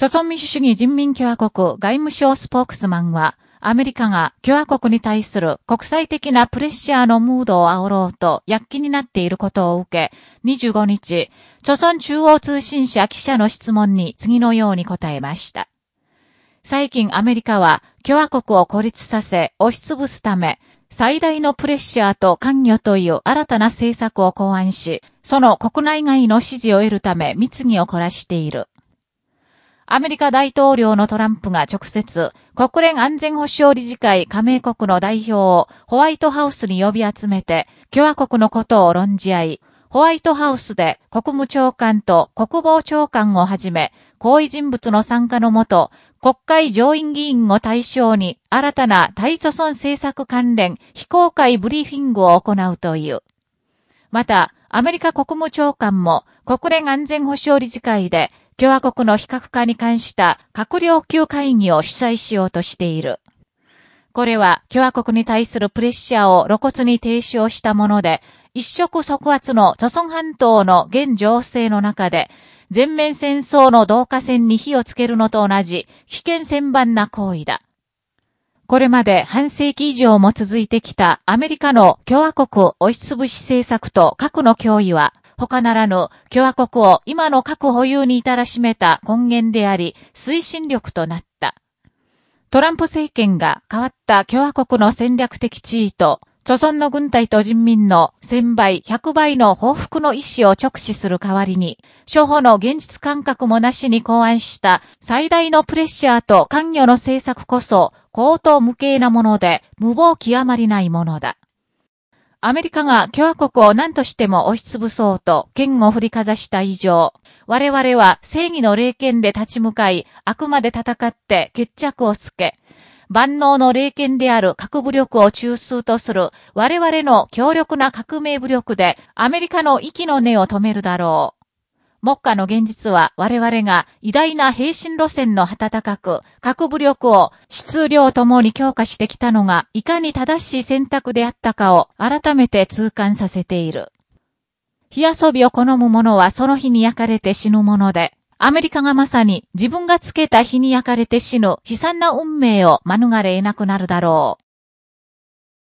朝鮮民主主義人民共和国外務省スポークスマンは、アメリカが共和国に対する国際的なプレッシャーのムードを煽ろうと躍起になっていることを受け、25日、朝鮮中央通信社記者の質問に次のように答えました。最近アメリカは共和国を孤立させ押しつぶすため、最大のプレッシャーと関与という新たな政策を考案し、その国内外の支持を得るため密議を凝らしている。アメリカ大統領のトランプが直接、国連安全保障理事会加盟国の代表をホワイトハウスに呼び集めて、共和国のことを論じ合い、ホワイトハウスで国務長官と国防長官をはじめ、高位人物の参加のもと、国会上院議員を対象に新たな対祖村政策関連非公開ブリーフィングを行うという。また、アメリカ国務長官も国連安全保障理事会で共和国の非核化に関した閣僚級会議を主催しようとしている。これは共和国に対するプレッシャーを露骨に提唱したもので、一触即発の著村半島の現情勢の中で、全面戦争の同化線に火をつけるのと同じ危険千番な行為だ。これまで半世紀以上も続いてきたアメリカの共和国押しつぶし政策と核の脅威は、他ならぬ共和国を今の核保有に至らしめた根源であり、推進力となった。トランプ政権が変わった共和国の戦略的地位と、著存の軍隊と人民の1000倍、100倍の報復の意思を直視する代わりに、諸法の現実感覚もなしに考案した最大のプレッシャーと関与の政策こそ、高等無形なもので、無謀極まりないものだ。アメリカが共和国を何としても押しつぶそうと剣を振りかざした以上、我々は正義の霊剣で立ち向かい、あくまで戦って決着をつけ、万能の霊剣である核武力を中枢とする我々の強力な革命武力でアメリカの息の根を止めるだろう。目下の現実は我々が偉大な平身路線の暖かく、核武力を質量ともに強化してきたのが、いかに正しい選択であったかを改めて痛感させている。火遊びを好む者はその日に焼かれて死ぬもので、アメリカがまさに自分がつけた火に焼かれて死ぬ悲惨な運命を免れ得なくなるだろう。